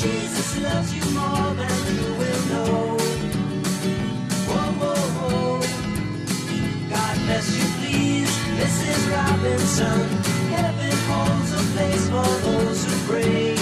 Jesus loves you more than you will know. Whoa, whoa, whoa. God bless you, please, Mrs. Robinson. Heaven holds a place for those who pray.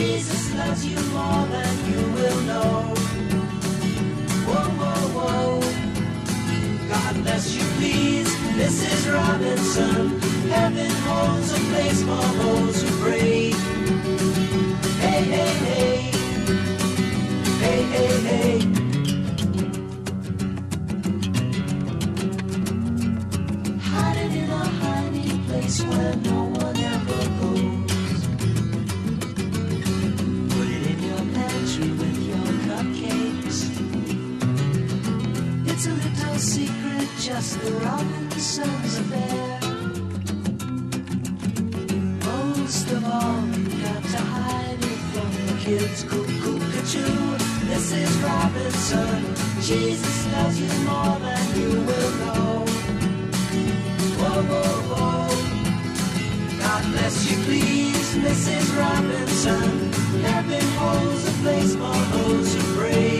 Jesus loves you more than you will know. Whoa, whoa, whoa. God bless you, please, Mrs. Robinson. Heaven holds a place for those who pray. Robinson. Heaven holds a place for those who pray.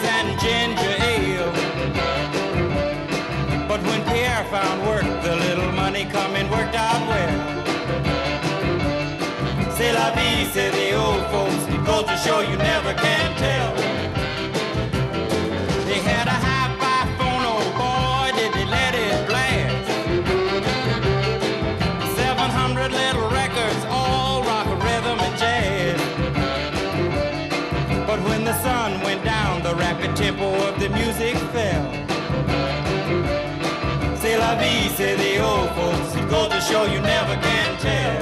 Dinners and ginger ale. But when Pierre found work, the little money coming worked out well. C'est la vie, say the old folks. It goes show you never can tell. Music fell. C'est la vie, say the old folks. It goes to show you never can tell.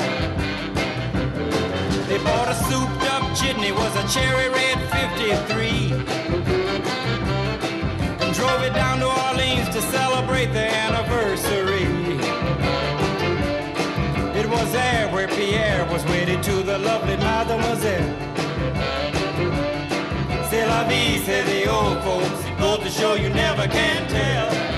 They bought a souped up jitney, was a cherry red 53. And drove it down to Orleans to celebrate the anniversary. It was there where Pierre was wedded to the lovely mademoiselle. Say the old folks. Goes to show you never can tell.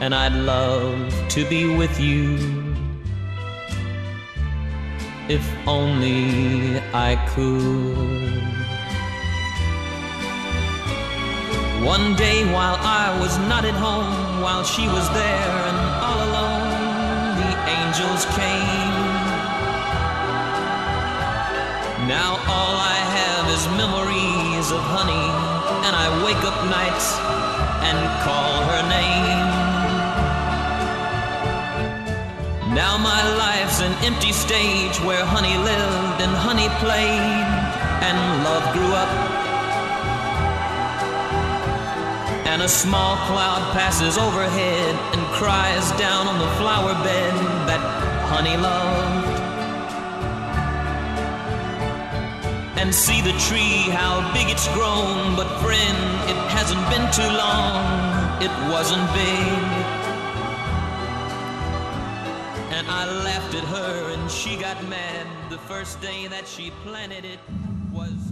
And I'd love to be with you. If only I could. One day while I was not at home, while she was there and all alone, the angels came. Now all I have is memories of honey, and I wake up nights and call her name. Now my life's an empty stage where honey lived and honey played, and love grew up. And a small cloud passes overhead and cries down on the flower bed that honey loved. and see the tree, how big it's grown. But friend, it hasn't been too long, it wasn't big. Laughed at her and she got mad. The first day that she planted it was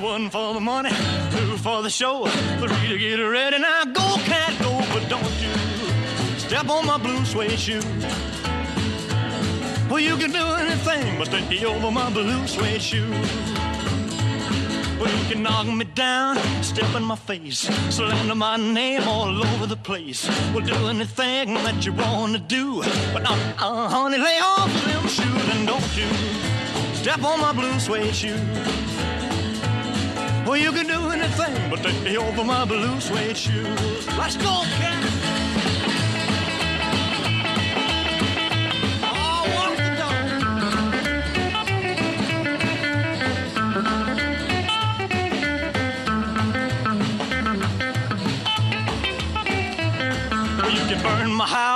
one for the money, two for the show, three to get ready. Now go, cat, go, but don't you step on my blue suede shoe. Well, you can do anything but take you over my blue suede shoe. Well, you can knock me down, step in my face, slander my name all over the place. Well, do anything that you want to do, but uh, uh, honey, lay off them shoes and don't you step on my blue suede shoe. Well, you can do anything but take me over my blue suede shoes. Let's go, cat. Oh, burn my house,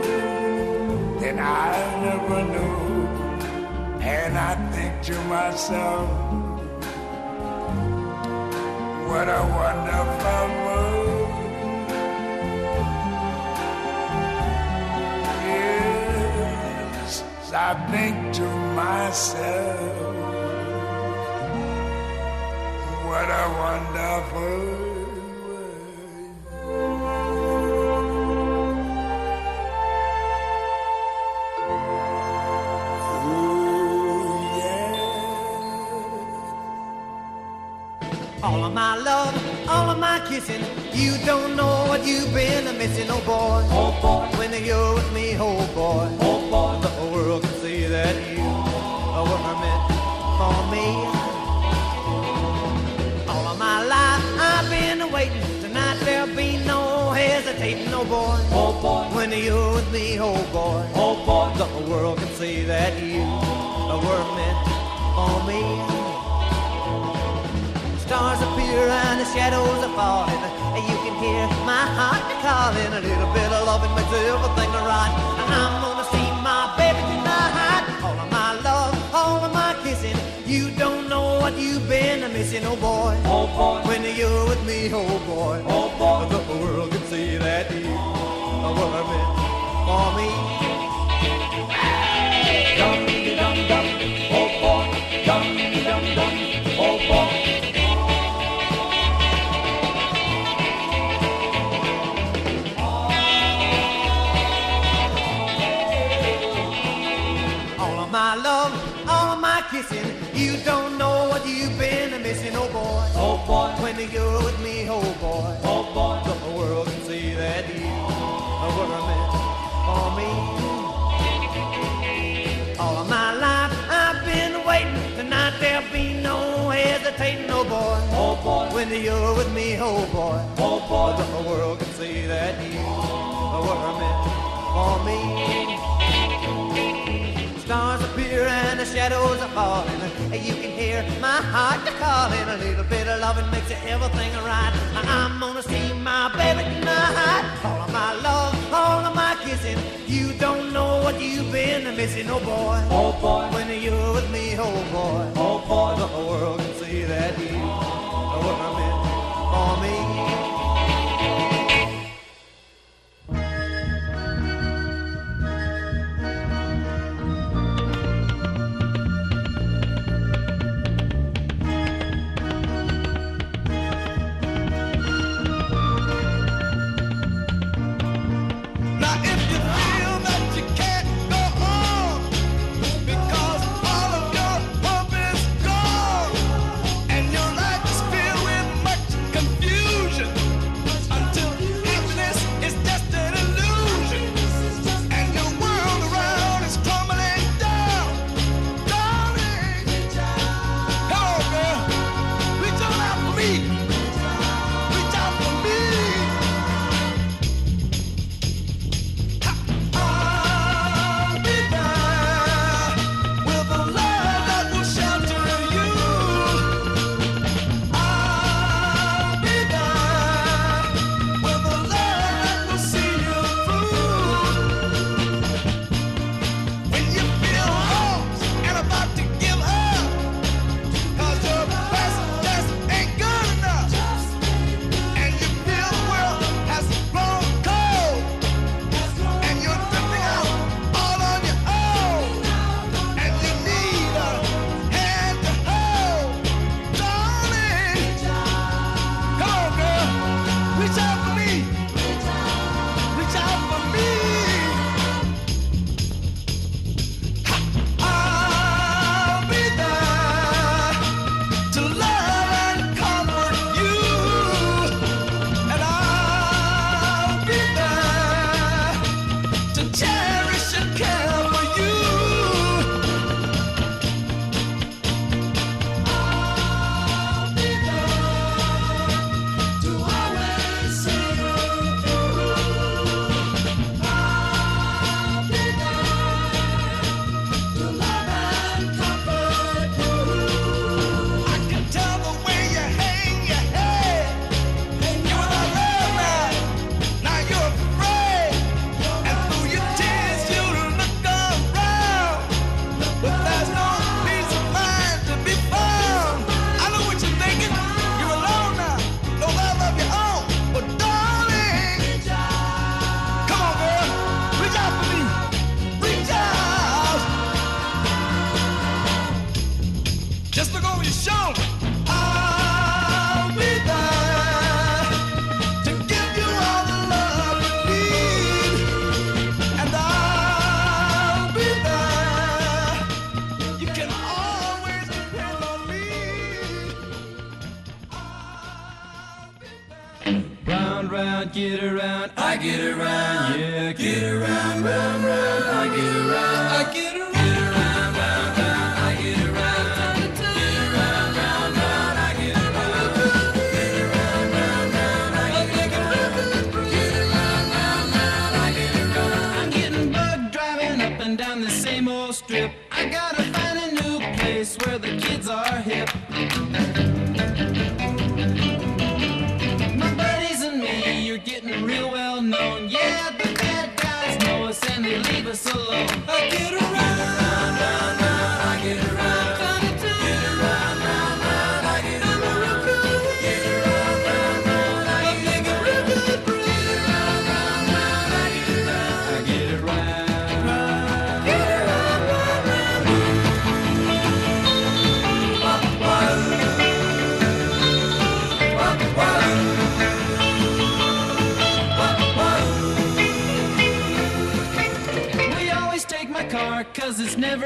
than I never knew. And I think to myself, What a wonderful world. Yes, I think to myself, what a wonderful boy. Oh boy. When you're with me, oh boy. Oh boy. The whole world can see that you were meant for me. All of my life I've been waiting. Tonight there'll be no hesitating, oh boy. Oh boy. When you're with me, oh boy. Oh boy. The whole world can see that you were meant for me. Stars appear and the shadows are falling. My heart calling. A little bit of loving makes everything right. And I'm gonna see my baby tonight. All of my love, all of my kissing. You don't know what you've been missing, oh boy. Oh boy. When you're with me, oh boy. Oh boy. The world can see that you were meant for me. Dum you're with me, oh boy. Oh boy. The whole world can see that you were meant for me. All of my life I've been waiting. Tonight there'll be no hesitating, oh boy. Oh boy. When you're with me, oh boy. Oh boy. The whole world can see that you were meant for me. Stars appear and the shadows are falling. You can hear my heart calling. A little bit of loving makes everything right. I'm gonna see my baby tonight. All of my love, all of my kissing. You don't know what you've been missing, oh boy. Oh boy. When you're with me, oh boy. Oh boy. The whole world can see that you were meant for me.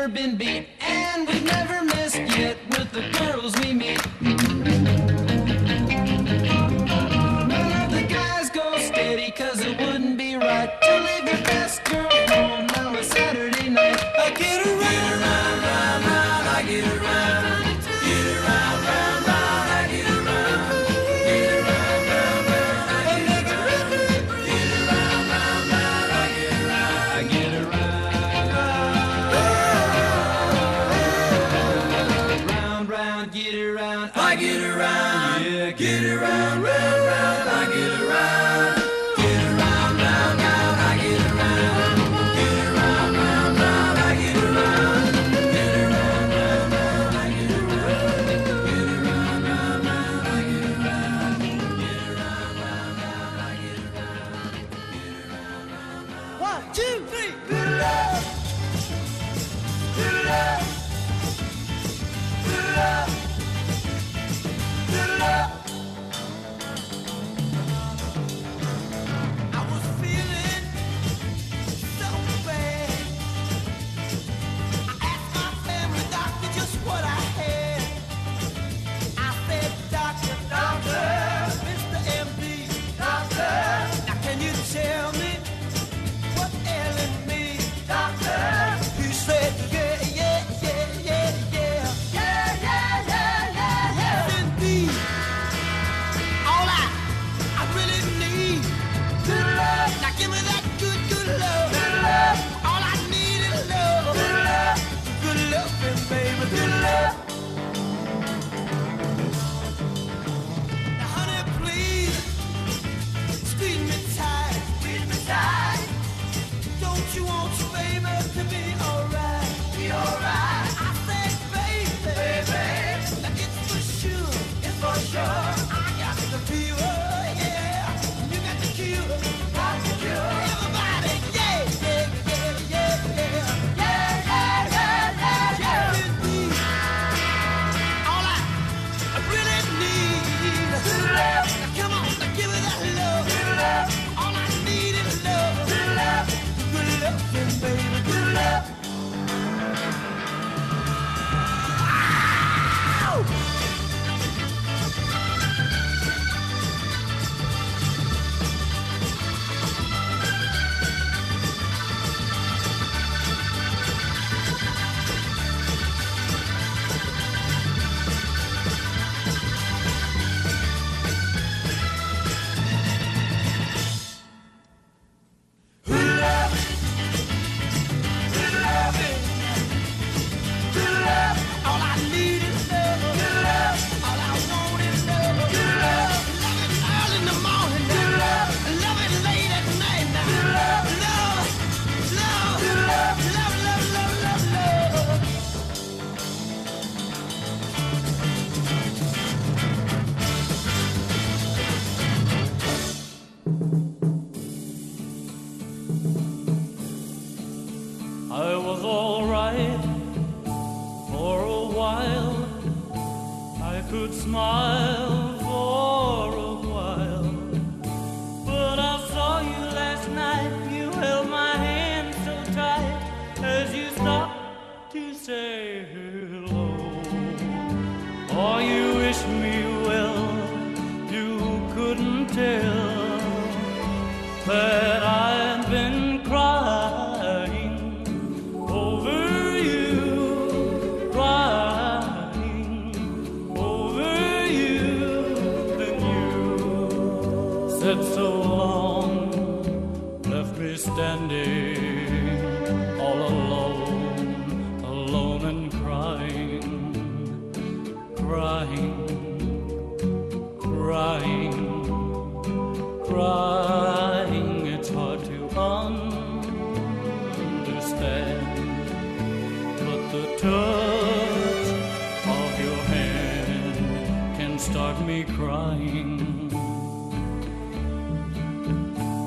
Never been beat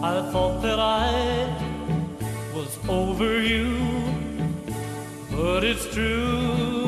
I thought that I was over you, but it's true,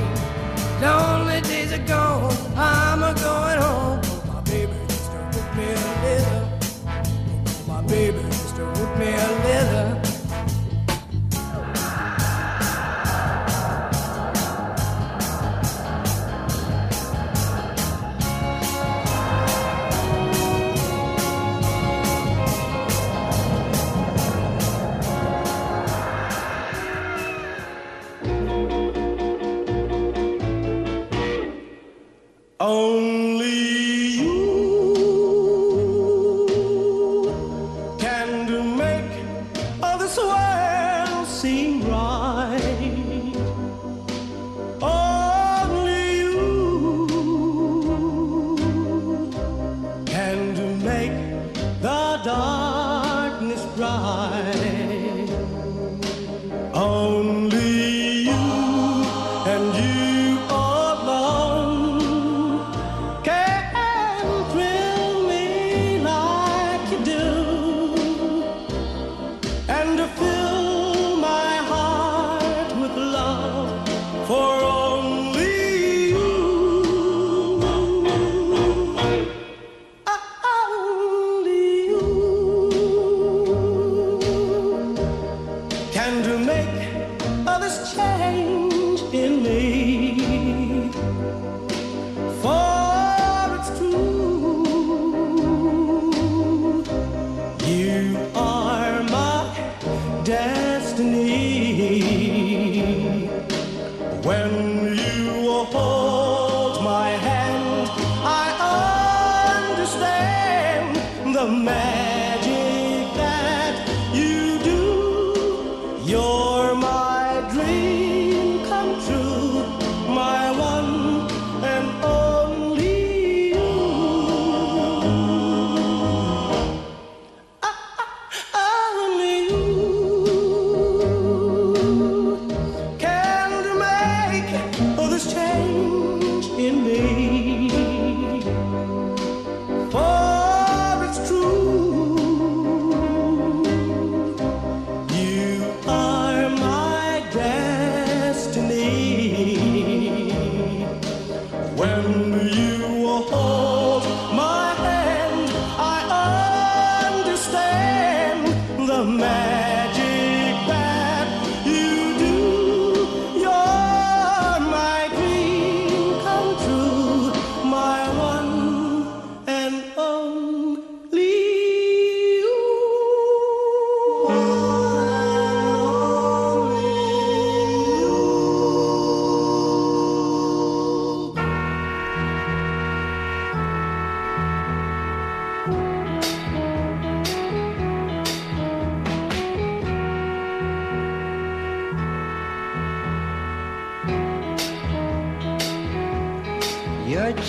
Lonely days are gone, I'm a going home. My baby just wrote me a letter. My baby just wrote me a letter. Only you can do make this world seem right. Only you can do make the darkness bright. Only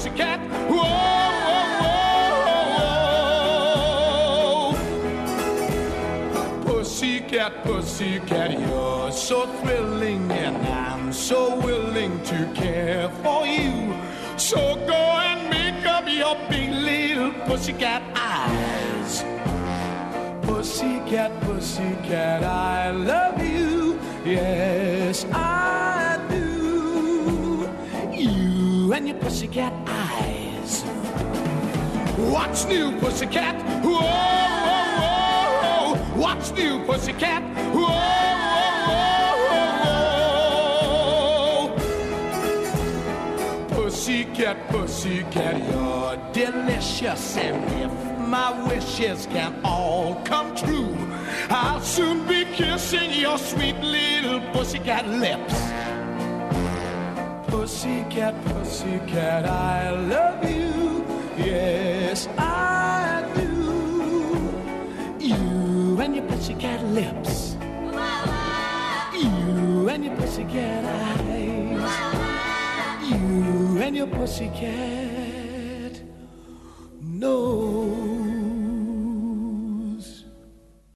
pussycat? Whoa, whoa, whoa. whoa. Pussycat, pussycat, you're so thrilling, and I'm so willing to care for you. So go and make up your big little pussycat eyes. Pussycat, pussycat, I love you. Yes, I and your pussycat eyes. What's new, pussycat? Whoa, whoa, whoa. What's new, pussycat? Whoa, whoa, whoa, whoa. Pussycat, pussycat, you're delicious. And if my wishes can all come true, I'll soon be kissing your sweet little pussycat lips pussycat, pussycat, I love you. Yes, I do. You and your pussycat lips. You and your pussycat eyes. You and your pussycat nose.